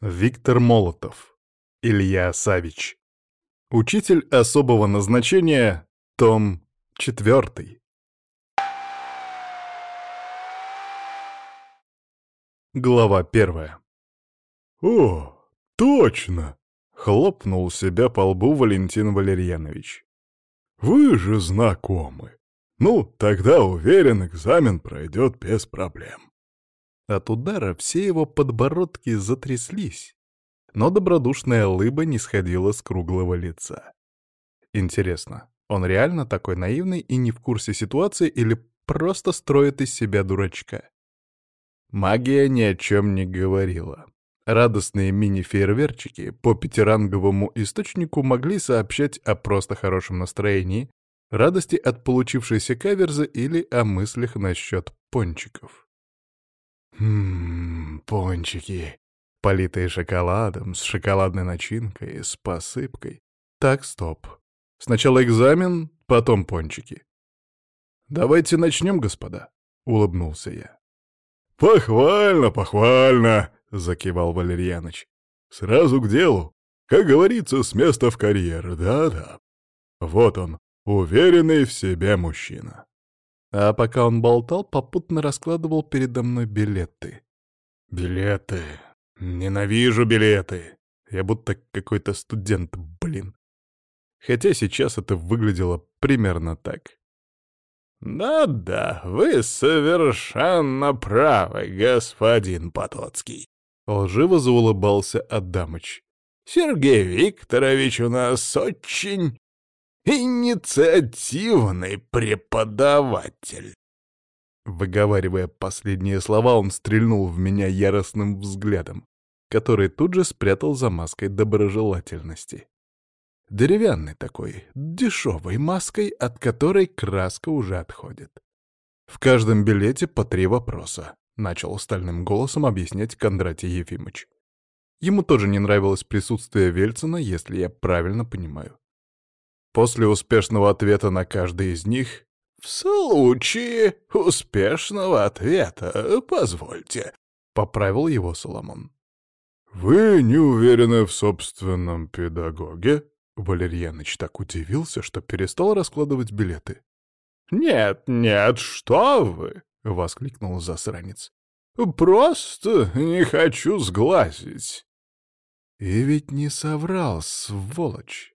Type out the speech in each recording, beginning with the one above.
Виктор Молотов. Илья Савич. Учитель особого назначения. Том 4. Глава первая. «О, точно!» — хлопнул себя по лбу Валентин Валерьянович. «Вы же знакомы. Ну, тогда, уверен, экзамен пройдет без проблем». От удара все его подбородки затряслись, но добродушная лыба не сходила с круглого лица. Интересно, он реально такой наивный и не в курсе ситуации или просто строит из себя дурачка? Магия ни о чем не говорила. Радостные мини-фейерверчики по пятиранговому источнику могли сообщать о просто хорошем настроении, радости от получившейся каверзы или о мыслях насчет пончиков. Ммм, пончики. Политые шоколадом, с шоколадной начинкой, с посыпкой. Так, стоп. Сначала экзамен, потом пончики. «Давайте начнем, господа», — улыбнулся я. «Похвально, похвально», — закивал Валерьяныч. «Сразу к делу. Как говорится, с места в карьер, да-да. Вот он, уверенный в себе мужчина». А пока он болтал, попутно раскладывал передо мной билеты. «Билеты. Ненавижу билеты. Я будто какой-то студент, блин. Хотя сейчас это выглядело примерно так. «Да-да, вы совершенно правы, господин Потоцкий», — лживо заулыбался Адамыч. «Сергей Викторович у нас очень инициативный преподаватель». Выговаривая последние слова, он стрельнул в меня яростным взглядом, который тут же спрятал за маской доброжелательности. Деревянной такой, дешевой маской, от которой краска уже отходит. В каждом билете по три вопроса, начал стальным голосом объяснять Кондратий Ефимыч. Ему тоже не нравилось присутствие Вельцина, если я правильно понимаю. После успешного ответа на каждый из них «В случае успешного ответа, позвольте», — поправил его Соломон. «Вы не уверены в собственном педагоге?» Валерьяныч так удивился, что перестал раскладывать билеты. «Нет, нет, что вы!» — воскликнул засранец. «Просто не хочу сглазить». И ведь не соврал, сволочь.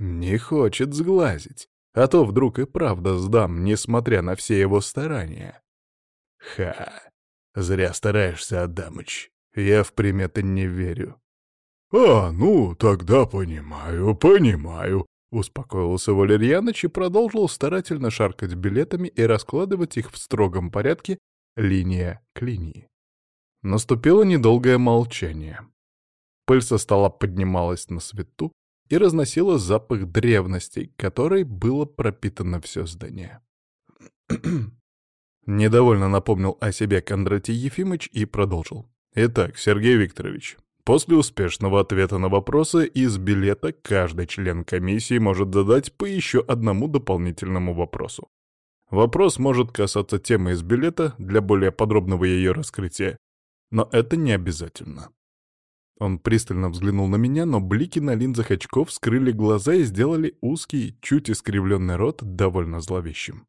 Не хочет сглазить, а то вдруг и правда сдам, несмотря на все его старания. Ха, зря стараешься, Адамыч. Я в приметы не верю. «А, ну, тогда понимаю, понимаю», — успокоился Валерьяныч и продолжил старательно шаркать билетами и раскладывать их в строгом порядке линия к линии. Наступило недолгое молчание. Пыль со стола поднималась на свету и разносила запах древностей, которой было пропитано все здание. Недовольно напомнил о себе Кондратий Ефимыч и продолжил. «Итак, Сергей Викторович, После успешного ответа на вопросы из билета каждый член комиссии может задать по еще одному дополнительному вопросу. Вопрос может касаться темы из билета для более подробного ее раскрытия, но это не обязательно. Он пристально взглянул на меня, но блики на линзах очков скрыли глаза и сделали узкий, чуть искривленный рот довольно зловещим.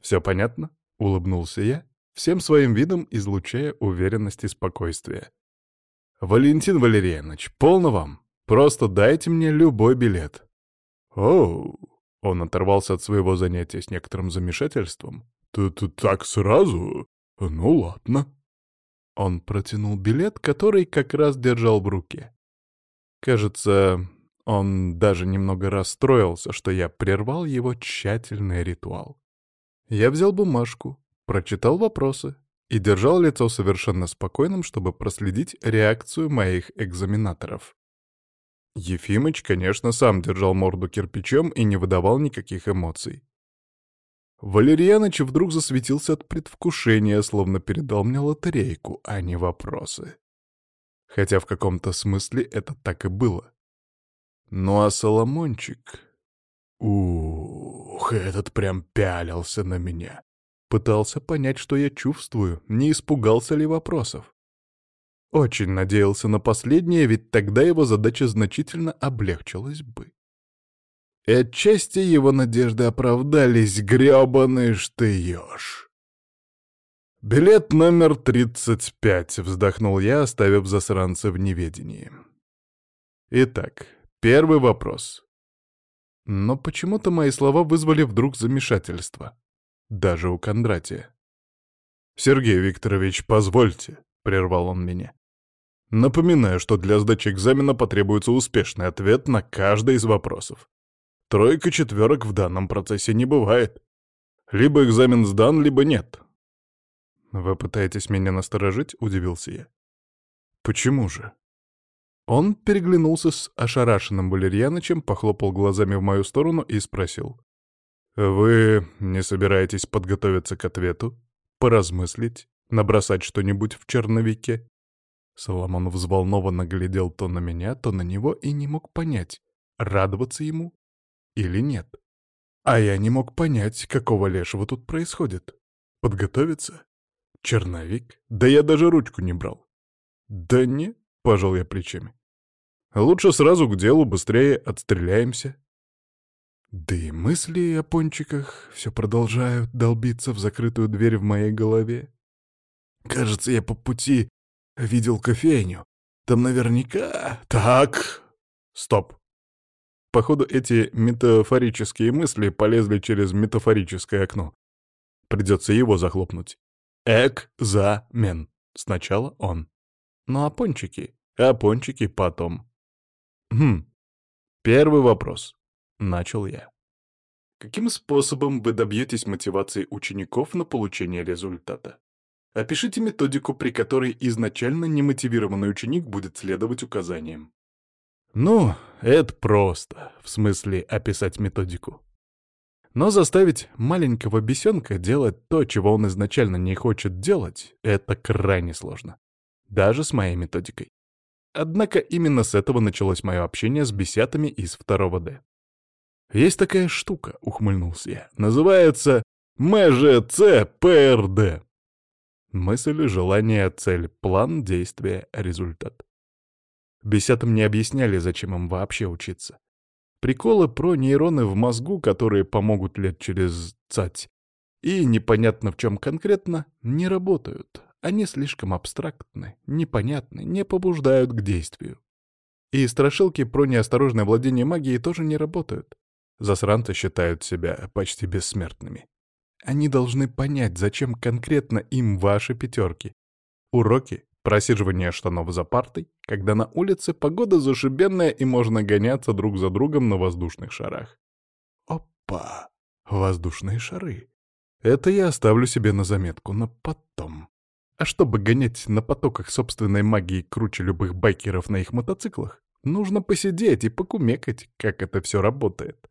«Все понятно?» — улыбнулся я, всем своим видом излучая уверенность и спокойствие. «Валентин Валерьянович, полно вам. Просто дайте мне любой билет». «Оу!» — он оторвался от своего занятия с некоторым замешательством. «Ты-ты так сразу? Ну ладно». Он протянул билет, который как раз держал в руке. Кажется, он даже немного расстроился, что я прервал его тщательный ритуал. Я взял бумажку, прочитал вопросы, и держал лицо совершенно спокойным, чтобы проследить реакцию моих экзаменаторов. Ефимыч, конечно, сам держал морду кирпичом и не выдавал никаких эмоций. Валерьяныч вдруг засветился от предвкушения, словно передал мне лотерейку, а не вопросы. Хотя в каком-то смысле это так и было. Ну а Соломончик... Ух, этот прям пялился на меня. Пытался понять, что я чувствую, не испугался ли вопросов. Очень надеялся на последнее, ведь тогда его задача значительно облегчилась бы. И отчасти его надежды оправдались, грёбаный ж ты ёж. «Билет номер 35», — вздохнул я, оставив засранца в неведении. Итак, первый вопрос. Но почему-то мои слова вызвали вдруг замешательство. Даже у Кондратия. «Сергей Викторович, позвольте», — прервал он меня. «Напоминаю, что для сдачи экзамена потребуется успешный ответ на каждый из вопросов. Тройка четверок в данном процессе не бывает. Либо экзамен сдан, либо нет. «Вы пытаетесь меня насторожить?» — удивился я. «Почему же?» Он переглянулся с ошарашенным Валерьянычем, похлопал глазами в мою сторону и спросил. «Вы не собираетесь подготовиться к ответу? Поразмыслить? Набросать что-нибудь в черновике?» Соломон взволнованно глядел то на меня, то на него и не мог понять, радоваться ему или нет. А я не мог понять, какого лешего тут происходит. Подготовиться? Черновик? Да я даже ручку не брал. Да не, пожал я плечами. Лучше сразу к делу, быстрее отстреляемся. Да и мысли о пончиках все продолжают долбиться в закрытую дверь в моей голове. Кажется, я по пути видел кофейню. Там наверняка... Так, стоп. Походу, эти метафорические мысли полезли через метафорическое окно. Придется его захлопнуть. Экзамен. Сначала он. Ну а пончики? А пончики потом. Хм. Первый вопрос. Начал я. Каким способом вы добьетесь мотивации учеников на получение результата? Опишите методику, при которой изначально немотивированный ученик будет следовать указаниям. Ну, это просто, в смысле описать методику. Но заставить маленького бесенка делать то, чего он изначально не хочет делать, это крайне сложно. Даже с моей методикой. Однако именно с этого началось мое общение с бесятами из второго Д. «Есть такая штука», — ухмыльнулся я, — «называется МЖЦ-ПРД». Мысль, желание, цель, план, действие, результат. Бесятам не объясняли, зачем им вообще учиться. Приколы про нейроны в мозгу, которые помогут лет через цать, и непонятно в чем конкретно, не работают. Они слишком абстрактны, непонятны, не побуждают к действию. И страшилки про неосторожное владение магией тоже не работают. Засранцы считают себя почти бессмертными. Они должны понять, зачем конкретно им ваши пятерки. Уроки Просиживание штанов за партой, когда на улице погода зашибенная и можно гоняться друг за другом на воздушных шарах. Опа! Воздушные шары. Это я оставлю себе на заметку, но потом. А чтобы гонять на потоках собственной магии круче любых байкеров на их мотоциклах, нужно посидеть и покумекать, как это все работает.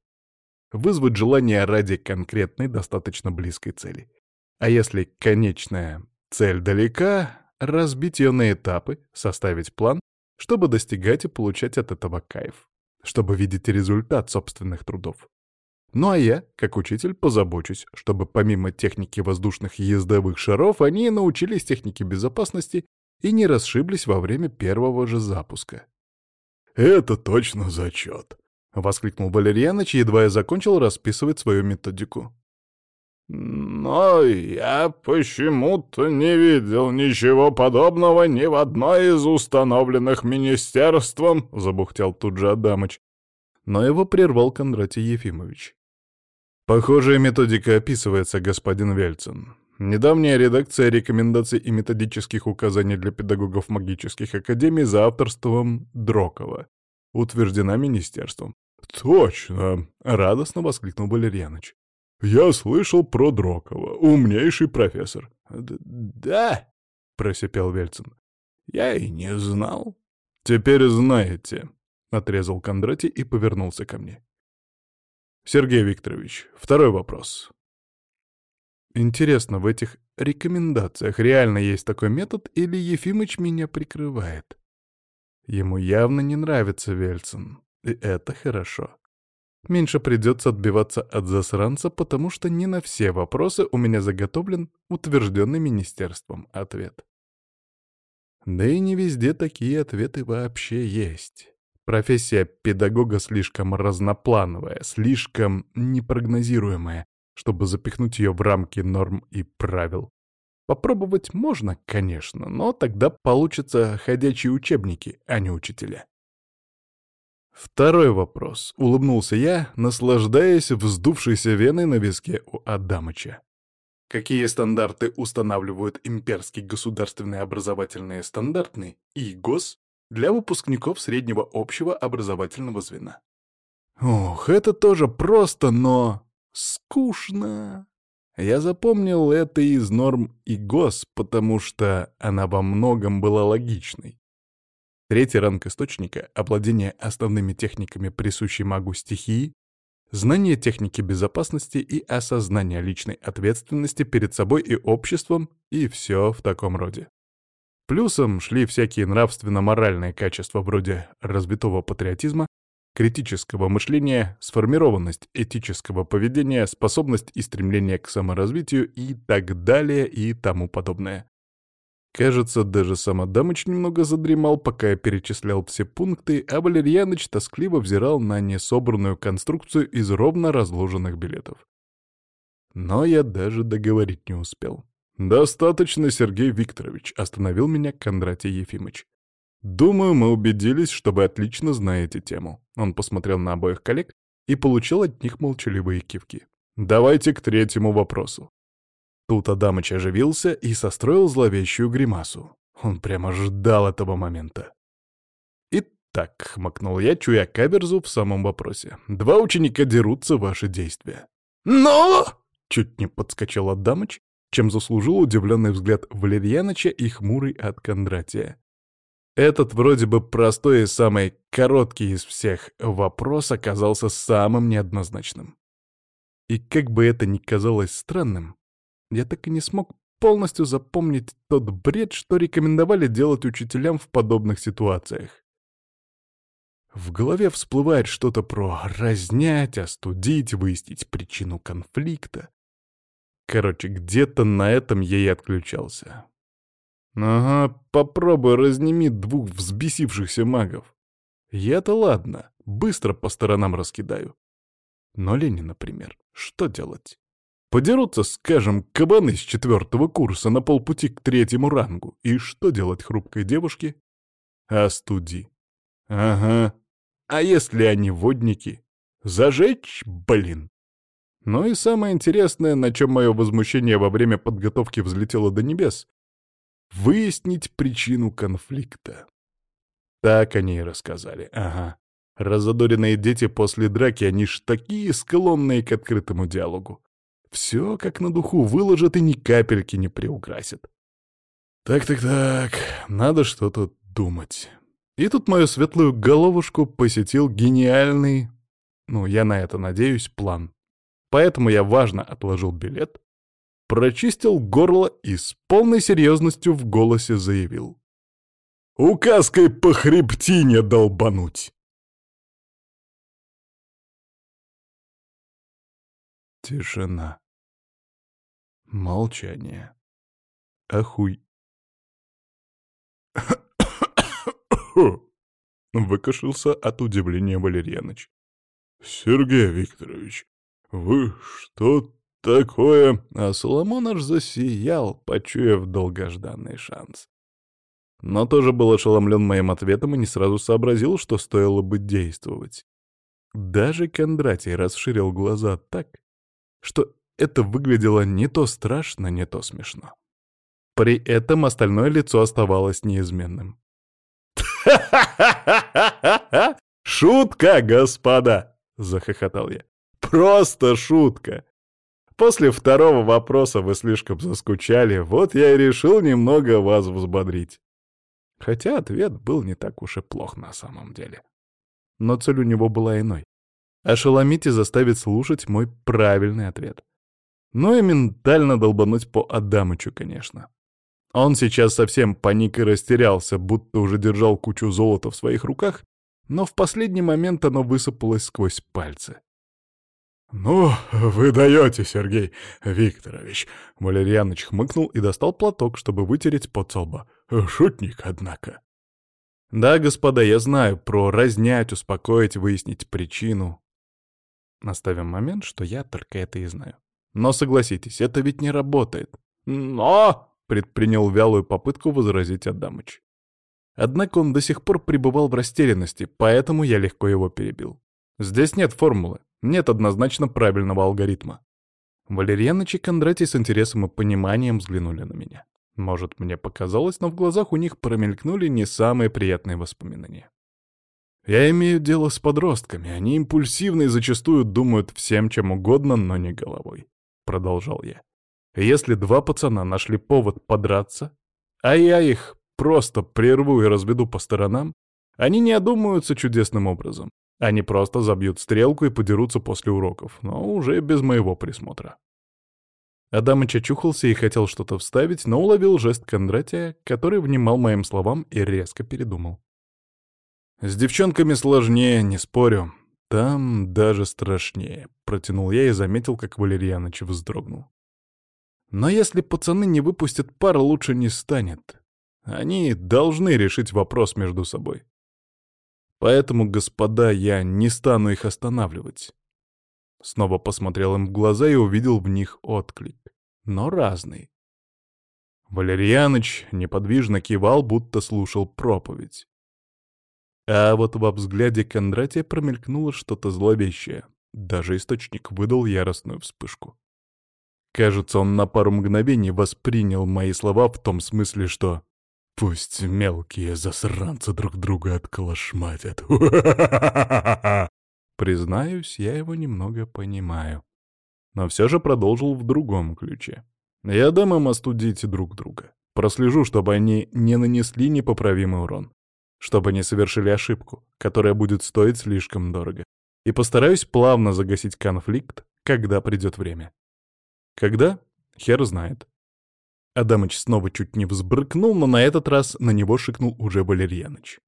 Вызвать желание ради конкретной, достаточно близкой цели. А если конечная цель далека, разбить ее на этапы, составить план, чтобы достигать и получать от этого кайф, чтобы видеть результат собственных трудов. Ну а я, как учитель, позабочусь, чтобы помимо техники воздушных ездовых шаров, они научились технике безопасности и не расшиблись во время первого же запуска. «Это точно зачет!» — воскликнул Валерьяныч, едва я закончил расписывать свою методику. Но я почему-то не видел ничего подобного ни в одной из установленных министерством, — забухтел тут же Адамыч. Но его прервал Кондратий Ефимович. Похожая методика описывается, господин Вельцин. Недавняя редакция рекомендаций и методических указаний для педагогов магических академий за авторством Дрокова утверждена министерством. «Точно!» — радостно воскликнул Валерьяныч. «Я слышал про Дрокова. Умнейший профессор». «Да?» — просипел Вельцин. «Я и не знал». «Теперь знаете», — отрезал Кондратий и повернулся ко мне. «Сергей Викторович, второй вопрос. Интересно, в этих рекомендациях реально есть такой метод или Ефимыч меня прикрывает? Ему явно не нравится Вельцин, и это хорошо. Меньше придется отбиваться от засранца, потому что не на все вопросы у меня заготовлен утвержденный министерством ответ. Да и не везде такие ответы вообще есть. Профессия педагога слишком разноплановая, слишком непрогнозируемая, чтобы запихнуть ее в рамки норм и правил. Попробовать можно, конечно, но тогда получатся ходячие учебники, а не учителя. Второй вопрос. Улыбнулся я, наслаждаясь вздувшейся веной на виске у Адамыча. Какие стандарты устанавливают имперский государственный образовательный стандартный и ГОС для выпускников среднего общего образовательного звена? Ох, это тоже просто, но скучно. Я запомнил это из норм и ГОС, потому что она во многом была логичной. Третий ранг источника — овладение основными техниками присущей магу стихии, знание техники безопасности и осознание личной ответственности перед собой и обществом, и все в таком роде. Плюсом шли всякие нравственно-моральные качества вроде развитого патриотизма, критического мышления, сформированность этического поведения, способность и стремление к саморазвитию и так далее и тому подобное. Кажется, даже сам Адамыч немного задремал, пока я перечислял все пункты, а Валерьяныч тоскливо взирал на несобранную конструкцию из ровно разложенных билетов. Но я даже договорить не успел. «Достаточно, Сергей Викторович», — остановил меня Кондратий Ефимыч. «Думаю, мы убедились, что вы отлично знаете тему». Он посмотрел на обоих коллег и получил от них молчаливые кивки. «Давайте к третьему вопросу». Тут Адамыч оживился и состроил зловещую гримасу. Он прямо ждал этого момента. «Итак», — хмыкнул я, чуя каверзу в самом вопросе. «Два ученика дерутся ваши действия». «Но!» — чуть не подскочил Адамыч, чем заслужил удивленный взгляд Валерьяныча и хмурый от Кондратия. Этот вроде бы простой и самый короткий из всех вопрос оказался самым неоднозначным. И как бы это ни казалось странным, я так и не смог полностью запомнить тот бред, что рекомендовали делать учителям в подобных ситуациях. В голове всплывает что-то про разнять, остудить, выяснить причину конфликта. Короче, где-то на этом я и отключался. Ага, попробуй разними двух взбесившихся магов. Я-то ладно, быстро по сторонам раскидаю. Но Ленин, например, что делать? Подерутся, скажем, кабаны с четвертого курса на полпути к третьему рангу. И что делать хрупкой девушке? Остуди. Ага. А если они водники? Зажечь, блин. Ну и самое интересное, на чем мое возмущение во время подготовки взлетело до небес — выяснить причину конфликта. Так они и рассказали, ага. Разодоренные дети после драки, они ж такие склонные к открытому диалогу. Все как на духу выложат и ни капельки не приукрасят. Так-так-так, надо что-то думать. И тут мою светлую головушку посетил гениальный, ну, я на это надеюсь, план. Поэтому я важно отложил билет, прочистил горло и с полной серьезностью в голосе заявил. «Указкой по хребтине долбануть!» Тишина. Молчание. Охуй. Выкашился от удивления Валерьяныч. «Сергей Викторович, вы что такое?» А Соломон аж засиял, почуяв долгожданный шанс. Но тоже был ошеломлен моим ответом и не сразу сообразил, что стоило бы действовать. Даже Кондратий расширил глаза так, что это выглядело не то страшно, не то смешно. При этом остальное лицо оставалось неизменным. «Шутка, господа!» — захохотал я. «Просто шутка! После второго вопроса вы слишком заскучали, вот я и решил немного вас взбодрить». Хотя ответ был не так уж и плох на самом деле. Но цель у него была иной ошеломить и заставить слушать мой правильный ответ. Ну и ментально долбануть по Адамычу, конечно. Он сейчас совсем паник и растерялся, будто уже держал кучу золота в своих руках, но в последний момент оно высыпалось сквозь пальцы. «Ну, вы даете, Сергей Викторович!» Валерьяныч хмыкнул и достал платок, чтобы вытереть со лба. «Шутник, однако!» «Да, господа, я знаю про разнять, успокоить, выяснить причину». Наставим момент, что я только это и знаю. Но согласитесь, это ведь не работает. «Но!» — предпринял вялую попытку возразить Адамыч. Однако он до сих пор пребывал в растерянности, поэтому я легко его перебил. Здесь нет формулы. Нет однозначно правильного алгоритма. Валерьяныч и Кондратий с интересом и пониманием взглянули на меня. Может, мне показалось, но в глазах у них промелькнули не самые приятные воспоминания. Я имею дело с подростками, они импульсивны и зачастую думают всем чем угодно, но не головой. Продолжал я. Если два пацана нашли повод подраться, а я их просто прерву и разведу по сторонам, они не одумаются чудесным образом. Они просто забьют стрелку и подерутся после уроков, но уже без моего присмотра. Адамыч очухался и хотел что-то вставить, но уловил жест Кондратия, который внимал моим словам и резко передумал. «С девчонками сложнее, не спорю. Там даже страшнее», — протянул я и заметил, как Валерьяныч вздрогнул. «Но если пацаны не выпустят пар, лучше не станет. Они должны решить вопрос между собой. Поэтому, господа, я не стану их останавливать. Снова посмотрел им в глаза и увидел в них отклик, но разный. Валерьяныч неподвижно кивал, будто слушал проповедь. А вот во взгляде Кондратия промелькнуло что-то зловещее. Даже источник выдал яростную вспышку. Кажется, он на пару мгновений воспринял мои слова в том смысле, что Пусть мелкие засранцы друг друга отколошматят. Признаюсь, я его немного понимаю. Но все же продолжил в другом ключе. Я дам им остудить друг друга. Прослежу, чтобы они не нанесли непоправимый урон. Чтобы не совершили ошибку, которая будет стоить слишком дорого. И постараюсь плавно загасить конфликт, когда придет время. Когда? Хер знает. Адамыч снова чуть не взбрыкнул, но на этот раз на него шикнул уже Валерьяныч.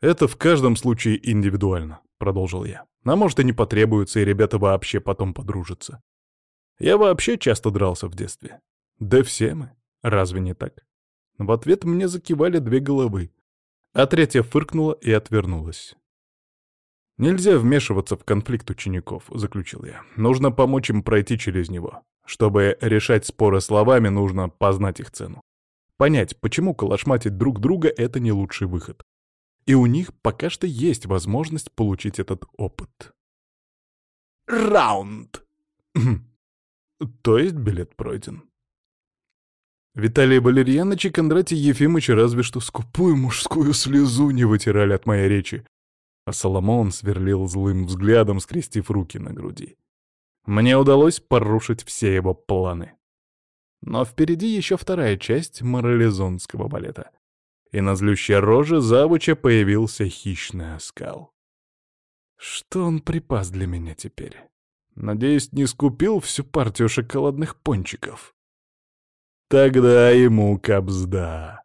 «Это в каждом случае индивидуально», — продолжил я. «А может, и не потребуется, и ребята вообще потом подружатся. Я вообще часто дрался в детстве. Да все мы. Разве не так?» В ответ мне закивали две головы, а третья фыркнула и отвернулась. «Нельзя вмешиваться в конфликт учеников», — заключил я. «Нужно помочь им пройти через него. Чтобы решать споры словами, нужно познать их цену. Понять, почему калашматить друг друга — это не лучший выход. И у них пока что есть возможность получить этот опыт. Раунд! То есть билет пройден. Виталий Валерьянович и Кондратий Ефимович разве что скупую мужскую слезу не вытирали от моей речи. А Соломон сверлил злым взглядом, скрестив руки на груди. Мне удалось порушить все его планы. Но впереди еще вторая часть морализонского балета. И на злющей роже завуча появился хищный оскал. Что он припас для меня теперь? Надеюсь, не скупил всю партию шоколадных пончиков. Тогда ему кобзда.